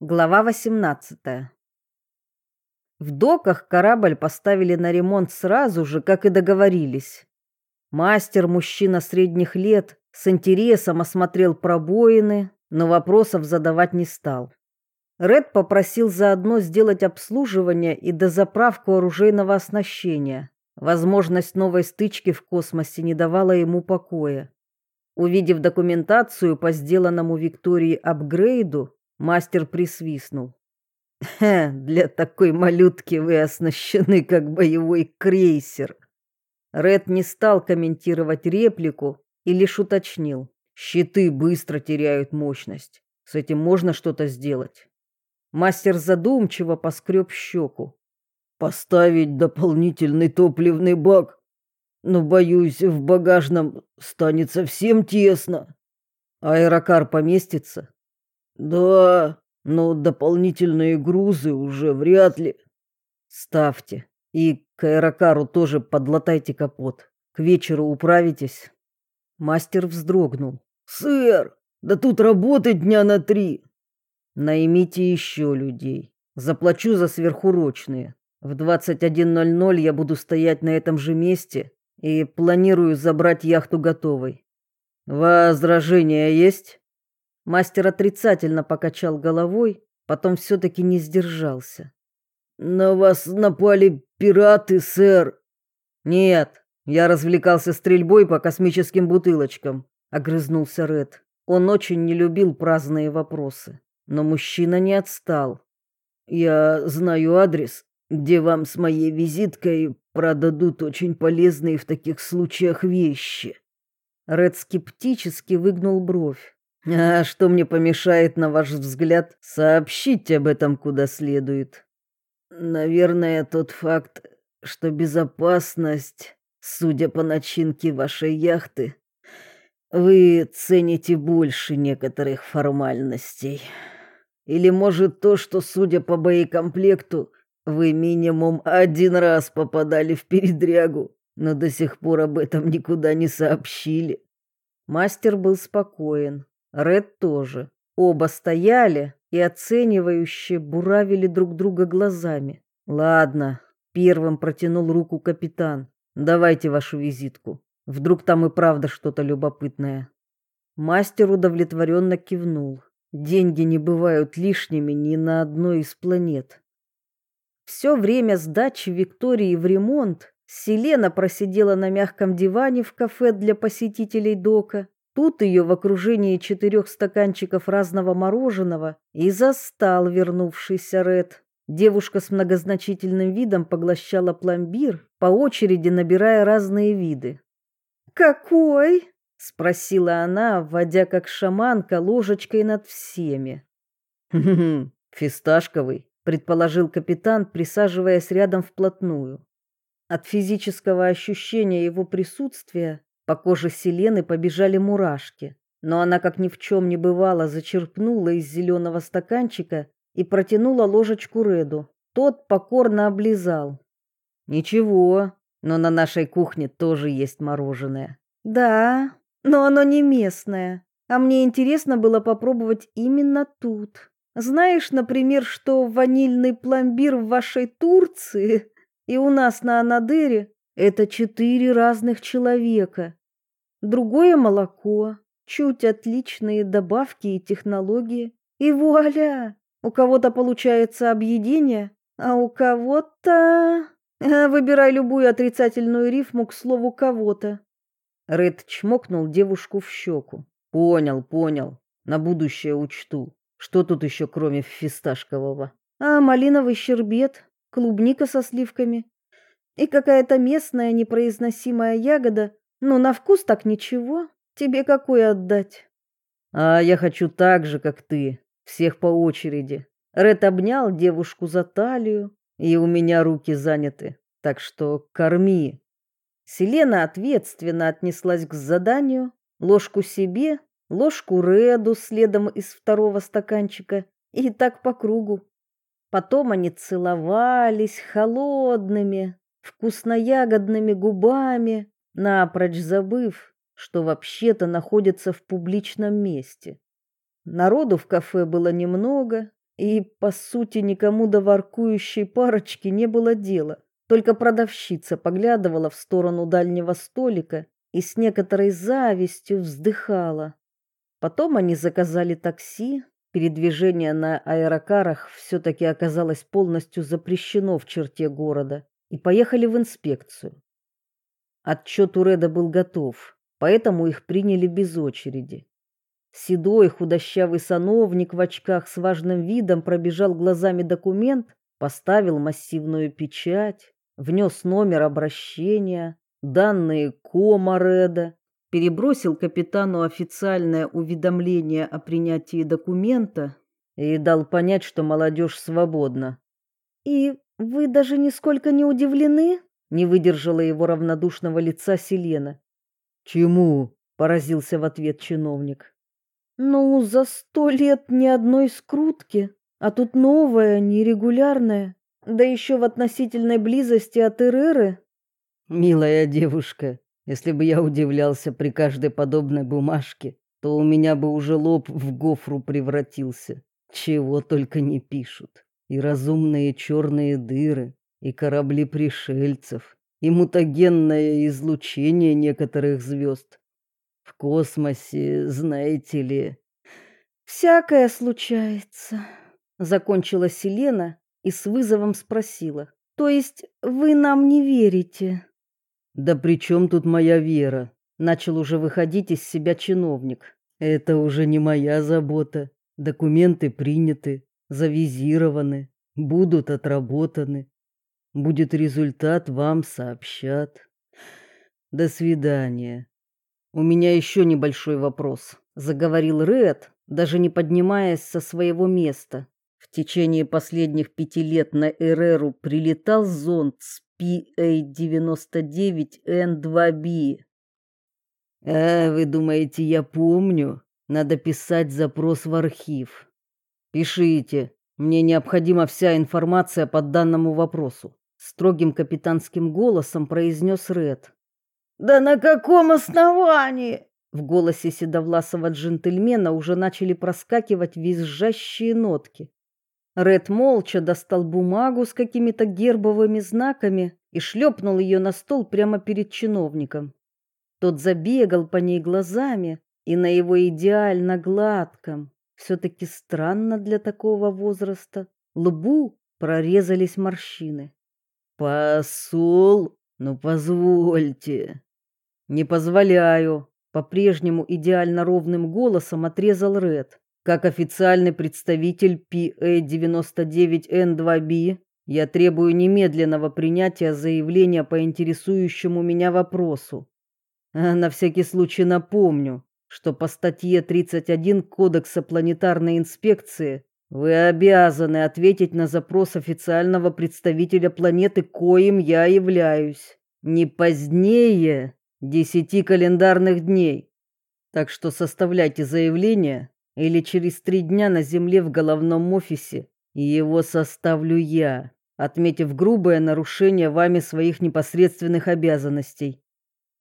Глава 18. В доках корабль поставили на ремонт сразу же, как и договорились. Мастер, мужчина средних лет, с интересом осмотрел пробоины, но вопросов задавать не стал. Ред попросил заодно сделать обслуживание и дозаправку оружейного оснащения. Возможность новой стычки в космосе не давала ему покоя. Увидев документацию по сделанному Виктории апгрейду, Мастер присвистнул. «Хе, для такой малютки вы оснащены как боевой крейсер». Ред не стал комментировать реплику и лишь уточнил. «Щиты быстро теряют мощность. С этим можно что-то сделать». Мастер задумчиво поскреб щеку. «Поставить дополнительный топливный бак? Но, боюсь, в багажном станет совсем тесно. Аэрокар поместится?» Да, но дополнительные грузы уже вряд ли. Ставьте. И к аэрокару тоже подлатайте капот. К вечеру управитесь. Мастер вздрогнул. Сэр, да тут работать дня на три. Наймите еще людей. Заплачу за сверхурочные. В 21.00 я буду стоять на этом же месте и планирую забрать яхту готовой. Возражения есть? Мастер отрицательно покачал головой, потом все-таки не сдержался. «На вас напали пираты, сэр!» «Нет, я развлекался стрельбой по космическим бутылочкам», — огрызнулся Ред. Он очень не любил праздные вопросы, но мужчина не отстал. «Я знаю адрес, где вам с моей визиткой продадут очень полезные в таких случаях вещи». Ред скептически выгнул бровь. А что мне помешает, на ваш взгляд, сообщить об этом куда следует? Наверное, тот факт, что безопасность, судя по начинке вашей яхты, вы цените больше некоторых формальностей. Или, может, то, что, судя по боекомплекту, вы минимум один раз попадали в передрягу, но до сих пор об этом никуда не сообщили. Мастер был спокоен. Ред тоже. Оба стояли и оценивающе буравили друг друга глазами. Ладно, первым протянул руку капитан. Давайте вашу визитку. Вдруг там и правда что-то любопытное. Мастер удовлетворенно кивнул. Деньги не бывают лишними ни на одной из планет. Все время сдачи Виктории в ремонт Селена просидела на мягком диване в кафе для посетителей дока Тут ее в окружении четырех стаканчиков разного мороженого и застал вернувшийся Ред. Девушка с многозначительным видом поглощала пломбир, по очереди набирая разные виды. «Какой?» — спросила она, вводя как шаманка ложечкой над всеми. «Хм-хм, фисташковый», — предположил капитан, присаживаясь рядом вплотную. От физического ощущения его присутствия по коже Селены побежали мурашки, но она, как ни в чем не бывало, зачерпнула из зеленого стаканчика и протянула ложечку Реду. Тот покорно облизал. «Ничего, но на нашей кухне тоже есть мороженое». «Да, но оно не местное, а мне интересно было попробовать именно тут. Знаешь, например, что ванильный пломбир в вашей Турции и у нас на Анадыре это четыре разных человека. Другое молоко, чуть отличные добавки и технологии. И вуаля! У кого-то получается объедение, а у кого-то... А, выбирай любую отрицательную рифму к слову «кого-то». Ред чмокнул девушку в щеку. Понял, понял. На будущее учту. Что тут еще, кроме фисташкового? А малиновый щербет, клубника со сливками, и какая-то местная непроизносимая ягода, но на вкус так ничего. Тебе какой отдать? А я хочу так же, как ты, всех по очереди. Ред обнял девушку за талию, и у меня руки заняты, так что корми. Селена ответственно отнеслась к заданию, ложку себе, ложку Реду следом из второго стаканчика, и так по кругу. Потом они целовались холодными, вкусноягодными губами, напрочь забыв, что вообще-то находится в публичном месте. Народу в кафе было немного, и, по сути, никому до воркующей парочки не было дела. Только продавщица поглядывала в сторону дальнего столика и с некоторой завистью вздыхала. Потом они заказали такси. Передвижение на аэрокарах все-таки оказалось полностью запрещено в черте города и поехали в инспекцию. Отчет у Реда был готов, поэтому их приняли без очереди. Седой худощавый сановник в очках с важным видом пробежал глазами документ, поставил массивную печать, внес номер обращения, данные кома Реда, перебросил капитану официальное уведомление о принятии документа и дал понять, что молодежь свободна. «И вы даже нисколько не удивлены?» — не выдержала его равнодушного лица Селена. «Чему?» — поразился в ответ чиновник. Ну, за сто лет ни одной скрутки, а тут новая, нерегулярная, да еще в относительной близости от Эреры. Милая девушка, если бы я удивлялся при каждой подобной бумажке, то у меня бы уже лоб в гофру превратился. Чего только не пишут. И разумные черные дыры, и корабли пришельцев, и мутагенное излучение некоторых звезд, в космосе, знаете ли, всякое случается, закончила Селена и с вызовом спросила: "То есть вы нам не верите?" "Да при чем тут моя вера?" начал уже выходить из себя чиновник. "Это уже не моя забота. Документы приняты, завизированы, будут отработаны. Будет результат, вам сообщат. До свидания. У меня еще небольшой вопрос, заговорил Ред, даже не поднимаясь со своего места. В течение последних пяти лет на Эреру прилетал зонд с PA-99N2B. А вы думаете, я помню? Надо писать запрос в архив. Пишите. Мне необходима вся информация по данному вопросу, строгим капитанским голосом произнес Ред. Да на каком основании? В голосе седовласого джентльмена уже начали проскакивать визжащие нотки. Ред молча достал бумагу с какими-то гербовыми знаками и шлепнул ее на стол прямо перед чиновником. Тот забегал по ней глазами, и на его идеально гладком, все-таки странно для такого возраста, лбу прорезались морщины. «Посол, ну позвольте!» Не позволяю, по-прежнему идеально ровным голосом отрезал Ред. Как официальный представитель PA99N2B, я требую немедленного принятия заявления по интересующему меня вопросу. А на всякий случай напомню, что по статье 31 Кодекса планетарной инспекции вы обязаны ответить на запрос официального представителя планеты, коим я являюсь, не позднее десяти календарных дней. Так что составляйте заявление, или через три дня на земле в головном офисе, и его составлю я, отметив грубое нарушение вами своих непосредственных обязанностей.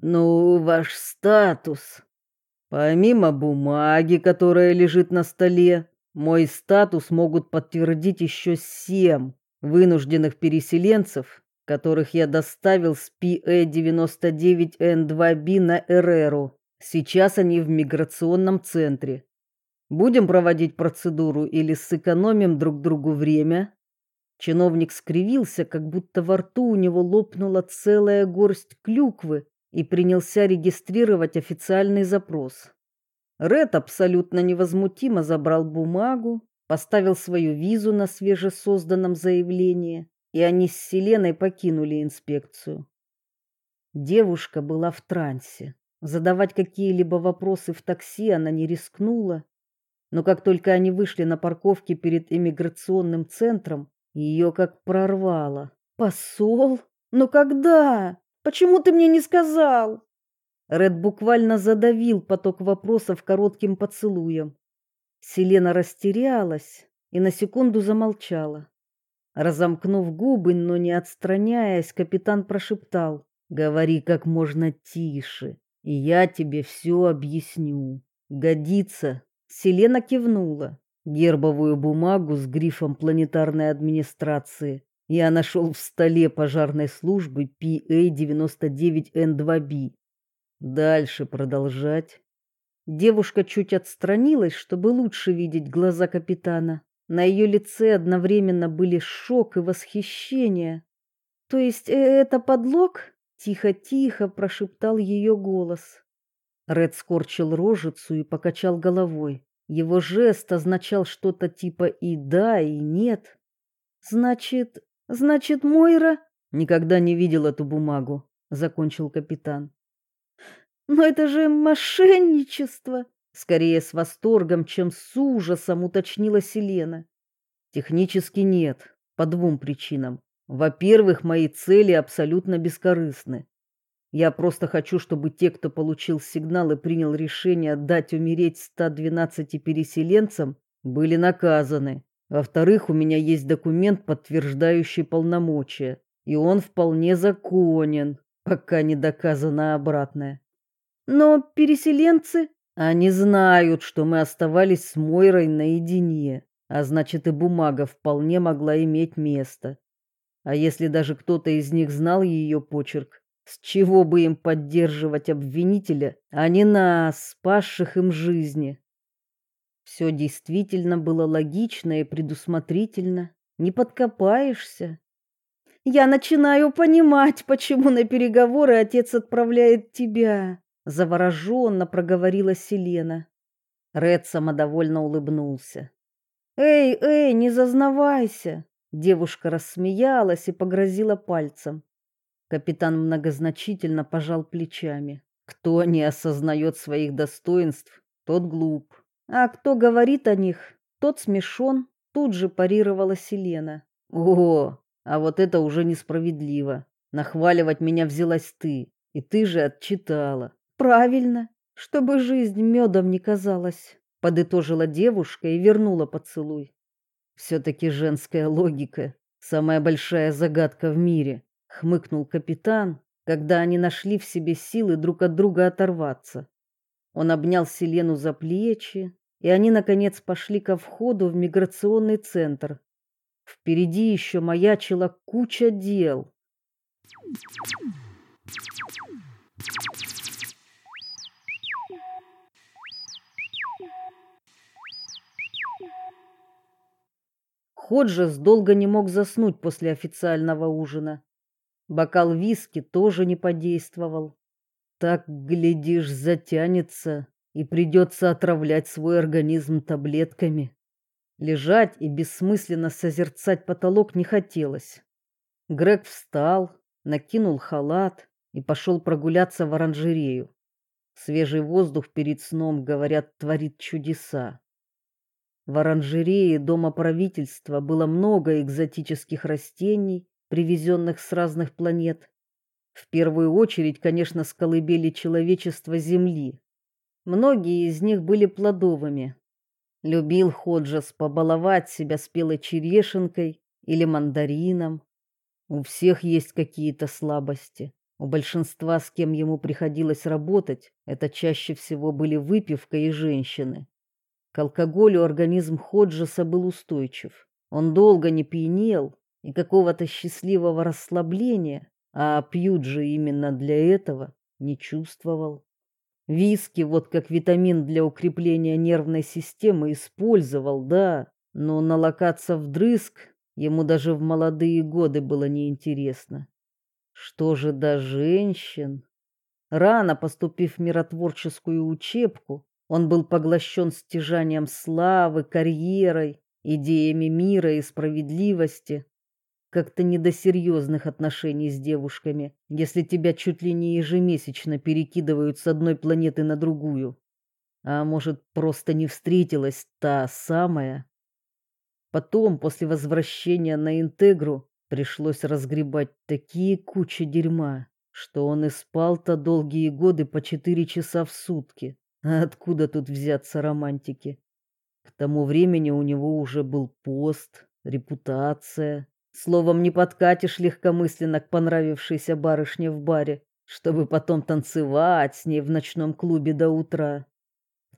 Ну, ваш статус. Помимо бумаги, которая лежит на столе, мой статус могут подтвердить еще семь вынужденных переселенцев, которых я доставил с PE-99N2B на Эреру. Сейчас они в миграционном центре. Будем проводить процедуру или сэкономим друг другу время? Чиновник скривился, как будто во рту у него лопнула целая горсть клюквы и принялся регистрировать официальный запрос. Ред абсолютно невозмутимо забрал бумагу, поставил свою визу на свежесозданном заявлении и они с Селеной покинули инспекцию. Девушка была в трансе. Задавать какие-либо вопросы в такси она не рискнула, но как только они вышли на парковке перед иммиграционным центром, ее как прорвало. Посол? Но когда? Почему ты мне не сказал? Ред буквально задавил поток вопросов коротким поцелуем. Селена растерялась и на секунду замолчала. Разомкнув губы, но не отстраняясь, капитан прошептал: "Говори как можно тише, и я тебе все объясню. Годится?" Селена кивнула. гербовую бумагу с грифом планетарной администрации. Я нашел в столе пожарной службы PA-99N2B. Дальше продолжать. Девушка чуть отстранилась, чтобы лучше видеть глаза капитана. На ее лице одновременно были шок и восхищение. То есть э, это подлог? Тихо-тихо прошептал ее голос. Ред скорчил рожицу и покачал головой. Его жест означал что-то типа и да, и нет. Значит, значит, Мойра никогда не видел эту бумагу, закончил капитан. Но это же мошенничество, скорее с восторгом, чем с ужасом уточнила Селена. Технически нет, по двум причинам. Во-первых, мои цели абсолютно бескорыстны. Я просто хочу, чтобы те, кто получил сигнал и принял решение дать умереть 112 переселенцам, были наказаны. Во-вторых, у меня есть документ, подтверждающий полномочия, и он вполне законен, пока не доказано обратное. Но переселенцы, они знают, что мы оставались с Мойрой наедине, а значит и бумага вполне могла иметь место. А если даже кто-то из них знал ее почерк, с чего бы им поддерживать обвинителя, а не нас, спасших им жизни? Все действительно было логично и предусмотрительно. Не подкопаешься. Я начинаю понимать, почему на переговоры отец отправляет тебя, завороженно проговорила Селена. Ред самодовольно улыбнулся. Эй, эй, не зазнавайся. Девушка рассмеялась и погрозила пальцем. Капитан многозначительно пожал плечами. Кто не осознает своих достоинств, тот глуп. А кто говорит о них, тот смешон, тут же парировала Селена. О, а вот это уже несправедливо. Нахваливать меня взялась ты, и ты же отчитала. Правильно, чтобы жизнь медом не казалась, подытожила девушка и вернула поцелуй. Все-таки женская логика – самая большая загадка в мире хмыкнул капитан, когда они нашли в себе силы друг от друга оторваться. Он обнял Селену за плечи, и они наконец пошли ко входу в миграционный центр. Впереди еще маячила куча дел. Ходжес долго не мог заснуть после официального ужина. Бокал виски тоже не подействовал. Так, глядишь, затянется и придется отравлять свой организм таблетками. Лежать и бессмысленно созерцать потолок не хотелось. Грег встал, накинул халат и пошел прогуляться в оранжерею. Свежий воздух перед сном, говорят, творит чудеса. В оранжерее дома правительства было много экзотических растений, привезенных с разных планет. В первую очередь, конечно, с колыбели человечества Земли. Многие из них были плодовыми. Любил Ходжес побаловать себя спелой черешенкой или мандарином. У всех есть какие-то слабости. У большинства, с кем ему приходилось работать, это чаще всего были выпивка и женщины. К алкоголю организм Ходжеса был устойчив. Он долго не пьянел, и какого-то счастливого расслабления, а пьют же именно для этого, не чувствовал. Виски вот как витамин для укрепления нервной системы использовал, да, но налокаться вдрызг ему даже в молодые годы было неинтересно. Что же до женщин? Рано поступив в миротворческую учебку, он был поглощен стяжанием славы, карьерой, идеями мира и справедливости, как-то не до серьезных отношений с девушками, если тебя чуть ли не ежемесячно перекидывают с одной планеты на другую. А может, просто не встретилась та самая? Потом, после возвращения на Интегру, пришлось разгребать такие кучи дерьма, что он и спал-то долгие годы по четыре часа в сутки. А откуда тут взяться романтики? К тому времени у него уже был пост, репутация, Словом, не подкатишь легкомысленно к понравившейся барышне в баре, чтобы потом танцевать с ней в ночном клубе до утра.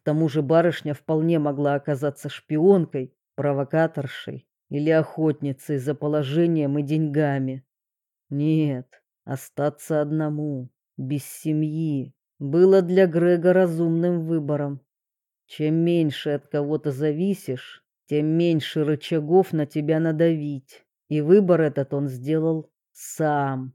тому же барышня вполне могла оказаться шпионкой, провокаторшей или охотницей за положением и деньгами. Нет, остаться одному, без семьи, было для Грега разумным выбором. Чем меньше от кого-то зависишь, тем меньше рычагов на тебя надавить. И выбор этот он сделал сам.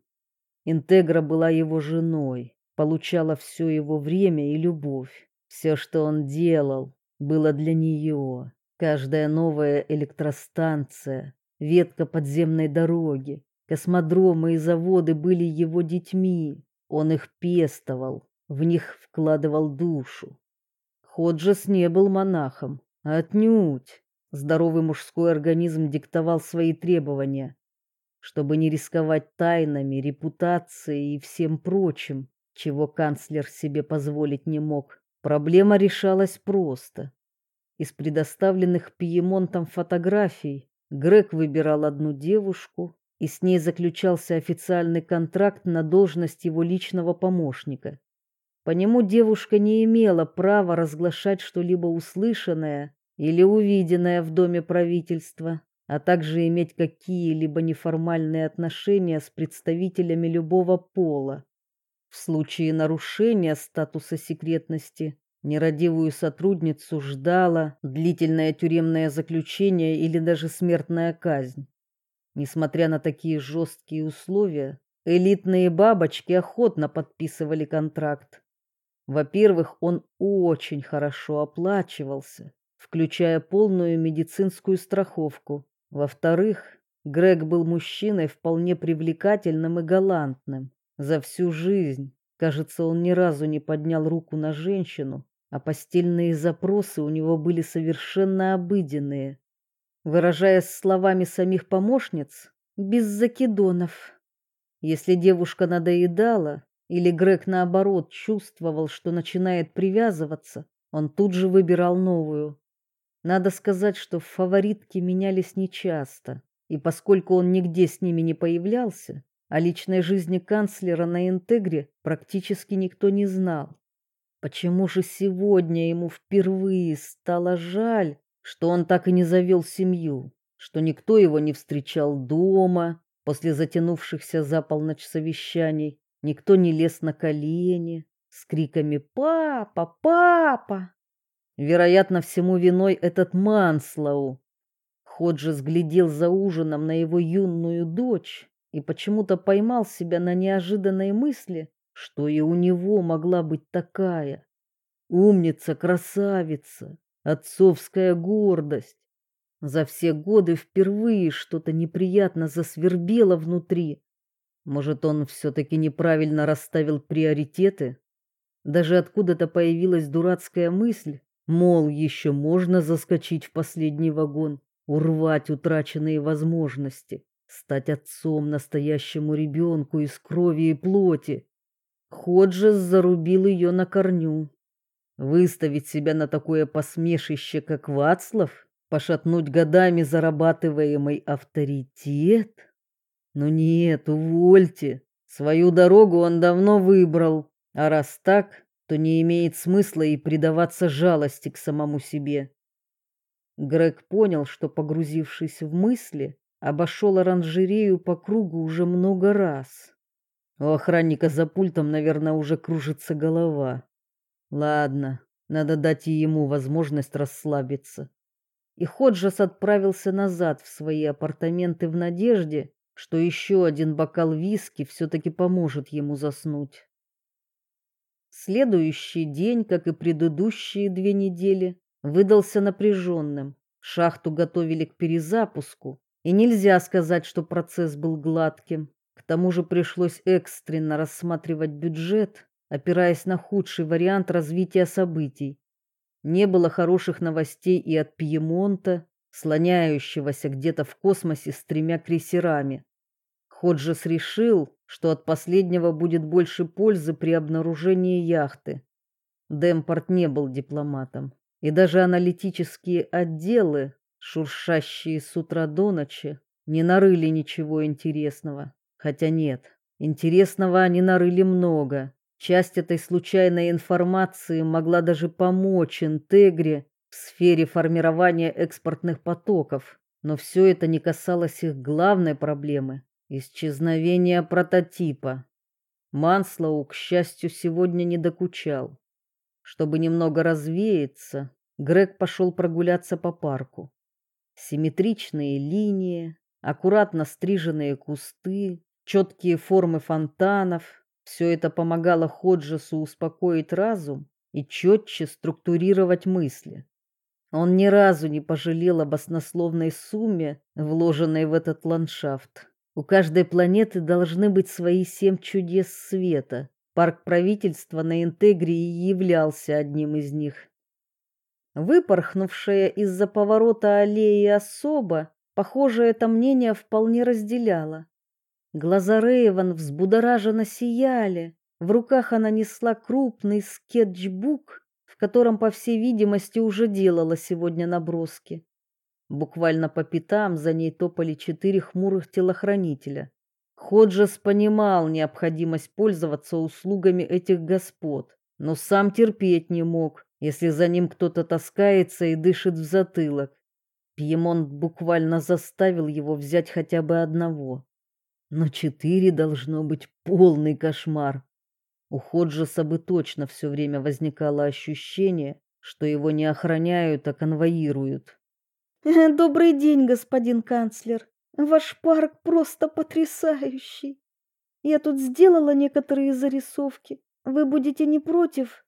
Интегра была его женой, получала все его время и любовь. Все, что он делал, было для нее. Каждая новая электростанция, ветка подземной дороги, космодромы и заводы были его детьми. Он их пестовал, в них вкладывал душу. Ходжес не был монахом, отнюдь. Здоровый мужской организм диктовал свои требования, чтобы не рисковать тайнами, репутацией и всем прочим, чего канцлер себе позволить не мог. Проблема решалась просто. Из предоставленных Пьемонтом фотографий Грег выбирал одну девушку, и с ней заключался официальный контракт на должность его личного помощника. По нему девушка не имела права разглашать что-либо услышанное или увиденное в доме правительства, а также иметь какие-либо неформальные отношения с представителями любого пола. В случае нарушения статуса секретности нерадивую сотрудницу ждала длительное тюремное заключение или даже смертная казнь. Несмотря на такие жесткие условия, элитные бабочки охотно подписывали контракт. Во-первых, он очень хорошо оплачивался, включая полную медицинскую страховку. Во-вторых, Грег был мужчиной вполне привлекательным и галантным. За всю жизнь, кажется, он ни разу не поднял руку на женщину, а постельные запросы у него были совершенно обыденные. Выражаясь словами самих помощниц, без закидонов. Если девушка надоедала, или Грег наоборот чувствовал, что начинает привязываться, он тут же выбирал новую. Надо сказать, что фаворитки менялись нечасто, и поскольку он нигде с ними не появлялся, о личной жизни канцлера на Интегре практически никто не знал. Почему же сегодня ему впервые стало жаль, что он так и не завел семью, что никто его не встречал дома после затянувшихся за полночь совещаний, никто не лез на колени с криками «Папа! Папа!» Вероятно, всему виной этот Манслоу. Ходжес глядел за ужином на его юную дочь и почему-то поймал себя на неожиданной мысли, что и у него могла быть такая. Умница, красавица, отцовская гордость. За все годы впервые что-то неприятно засвербело внутри. Может, он все-таки неправильно расставил приоритеты? Даже откуда-то появилась дурацкая мысль, Мол, еще можно заскочить в последний вагон, урвать утраченные возможности, стать отцом настоящему ребенку из крови и плоти. Ходжес зарубил ее на корню. Выставить себя на такое посмешище, как Вацлав, пошатнуть годами зарабатываемый авторитет? Но нет, увольте. Свою дорогу он давно выбрал, а раз так, то не имеет смысла и предаваться жалости к самому себе. Грег понял, что, погрузившись в мысли, обошел оранжерею по кругу уже много раз. У охранника за пультом, наверное, уже кружится голова. Ладно, надо дать и ему возможность расслабиться. И Ходжес отправился назад в свои апартаменты в надежде, что еще один бокал виски все-таки поможет ему заснуть. Следующий день, как и предыдущие две недели, выдался напряженным. Шахту готовили к перезапуску, и нельзя сказать, что процесс был гладким. К тому же пришлось экстренно рассматривать бюджет, опираясь на худший вариант развития событий. Не было хороших новостей и от Пьемонта, слоняющегося где-то в космосе с тремя крейсерами. Ходжес решил, что от последнего будет больше пользы при обнаружении яхты. Демпорт не был дипломатом, и даже аналитические отделы, шуршащие с утра до ночи, не нарыли ничего интересного. Хотя нет, интересного они нарыли много, Часть этой случайной информации могла даже помочь Интегре в сфере формирования экспортных потоков, но все это не касалось их главной проблемы – исчезновения прототипа. Манслоу, к счастью, сегодня не докучал. Чтобы немного развеяться, Грег пошел прогуляться по парку. Симметричные линии, аккуратно стриженные кусты, четкие формы фонтанов – все это помогало Ходжесу успокоить разум и четче структурировать мысли. Он ни разу не пожалел об баснословной сумме, вложенной в этот ландшафт. У каждой планеты должны быть свои семь чудес света. Парк правительства на Интегре и являлся одним из них. Выпорхнувшая из-за поворота аллеи особа, похоже, это мнение вполне разделяла. Глаза Рейвен взбудораженно сияли. В руках она несла крупный скетчбук, в котором, по всей видимости, уже делала сегодня наброски. Буквально по пятам за ней топали четыре хмурых телохранителя. Ходжес понимал необходимость пользоваться услугами этих господ, но сам терпеть не мог, если за ним кто-то таскается и дышит в затылок. Пьемонт буквально заставил его взять хотя бы одного. Но четыре должно быть полный кошмар. У Ходжеса бы точно все время возникало ощущение, что его не охраняют, а конвоируют. Добрый день, господин канцлер. Ваш парк просто потрясающий. Я тут сделала некоторые зарисовки. Вы будете не против,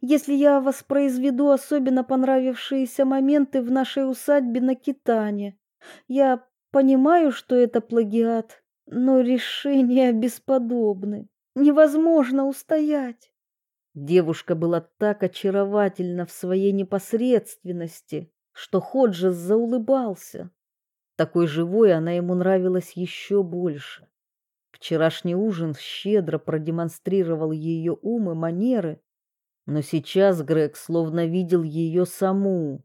если я воспроизведу особенно понравившиеся моменты в нашей усадьбе на Китане? Я понимаю, что это плагиат, но решения бесподобны. Невозможно устоять. Девушка была так очаровательна в своей непосредственности, что Ходжес заулыбался. Такой живой она ему нравилась еще больше. Вчерашний ужин щедро продемонстрировал ее ум и манеры, но сейчас Грег словно видел ее саму.